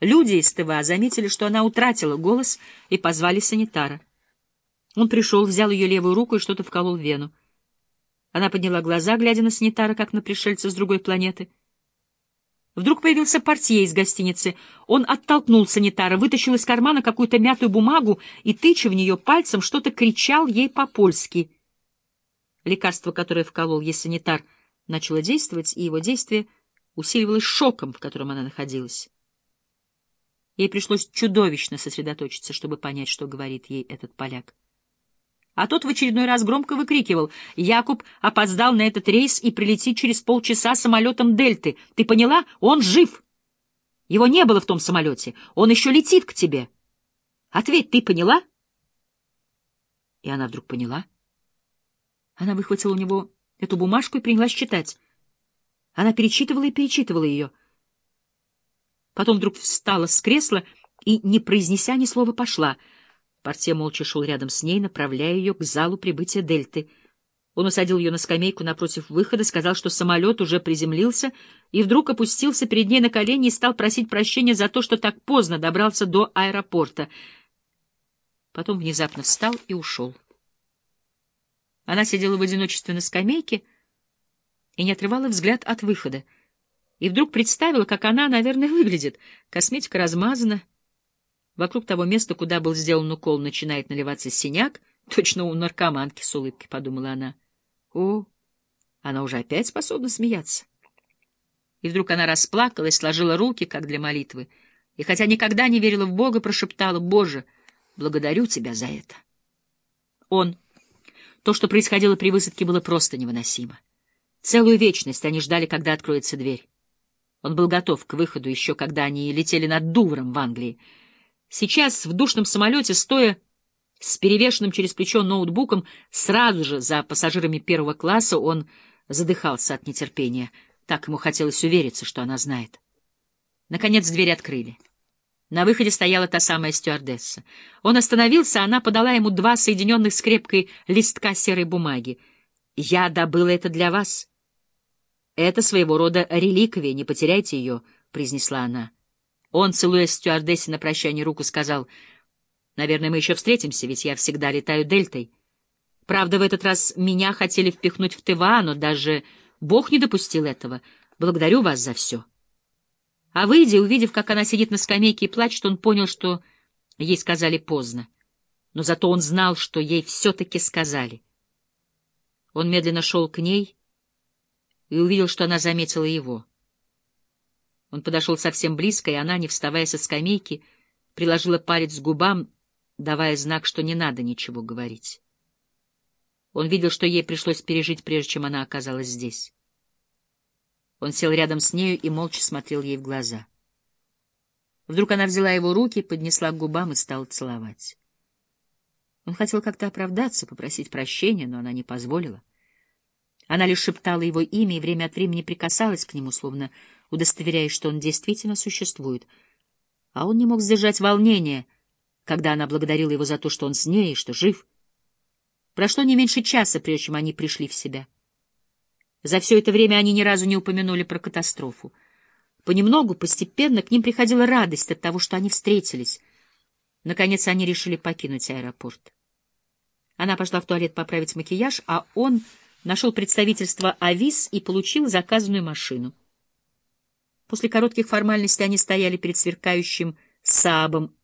Люди из ТВА заметили, что она утратила голос, и позвали санитара. Он пришел, взял ее левую руку и что-то вколол в вену. Она подняла глаза, глядя на санитара, как на пришельца с другой планеты. Вдруг появился портье из гостиницы. Он оттолкнул санитара, вытащил из кармана какую-то мятую бумагу и, тыча в нее пальцем, что-то кричал ей по-польски. Лекарство, которое вколол ей санитар, начало действовать, и его действие усиливалось шоком, в котором она находилась. Ей пришлось чудовищно сосредоточиться, чтобы понять, что говорит ей этот поляк. А тот в очередной раз громко выкрикивал. «Якуб опоздал на этот рейс и прилетит через полчаса самолетом Дельты. Ты поняла? Он жив! Его не было в том самолете. Он еще летит к тебе. Ответь, ты поняла?» И она вдруг поняла. Она выхватила у него эту бумажку и принялась читать. Она перечитывала и перечитывала ее. Потом вдруг встала с кресла и, не произнеся ни слова, пошла — Портье молча шел рядом с ней, направляя ее к залу прибытия Дельты. Он усадил ее на скамейку напротив выхода, сказал, что самолет уже приземлился, и вдруг опустился перед ней на колени и стал просить прощения за то, что так поздно добрался до аэропорта. Потом внезапно встал и ушел. Она сидела в одиночестве на скамейке и не отрывала взгляд от выхода. И вдруг представила, как она, наверное, выглядит. Косметика размазана, Вокруг того места, куда был сделан укол, начинает наливаться синяк. Точно у наркоманки с улыбкой, — подумала она. О, она уже опять способна смеяться. И вдруг она расплакалась, сложила руки, как для молитвы, и, хотя никогда не верила в Бога, прошептала, «Боже, благодарю Тебя за это». Он. То, что происходило при высадке, было просто невыносимо. Целую вечность они ждали, когда откроется дверь. Он был готов к выходу еще, когда они летели над Дувром в Англии, Сейчас в душном самолете, стоя с перевешенным через плечо ноутбуком, сразу же за пассажирами первого класса он задыхался от нетерпения. Так ему хотелось увериться, что она знает. Наконец дверь открыли. На выходе стояла та самая стюардесса. Он остановился, она подала ему два соединенных скрепкой листка серой бумаги. «Я добыла это для вас. Это своего рода реликвия, не потеряйте ее», — произнесла она. Он, целуя стюардессе на прощание руку, сказал, «Наверное, мы еще встретимся, ведь я всегда летаю дельтой. Правда, в этот раз меня хотели впихнуть в ТВА, но даже Бог не допустил этого. Благодарю вас за все». А выйдя, увидев, как она сидит на скамейке и плачет, он понял, что ей сказали поздно. Но зато он знал, что ей все-таки сказали. Он медленно шел к ней и увидел, что она заметила его. Он подошел совсем близко, и она, не вставая со скамейки, приложила палец к губам, давая знак, что не надо ничего говорить. Он видел, что ей пришлось пережить, прежде чем она оказалась здесь. Он сел рядом с нею и молча смотрел ей в глаза. Вдруг она взяла его руки, поднесла к губам и стала целовать. Он хотел как-то оправдаться, попросить прощения, но она не позволила. Она лишь шептала его имя и время от времени прикасалась к нему, словно удостоверяясь, что он действительно существует. А он не мог сдержать волнения, когда она благодарила его за то, что он с ней и что жив. Прошло не меньше часа, прежде чем они пришли в себя. За все это время они ни разу не упомянули про катастрофу. Понемногу, постепенно к ним приходила радость от того, что они встретились. Наконец они решили покинуть аэропорт. Она пошла в туалет поправить макияж, а он нашел представительство АВИС и получил заказанную машину. После коротких формальностей они стояли перед сверкающим Саабом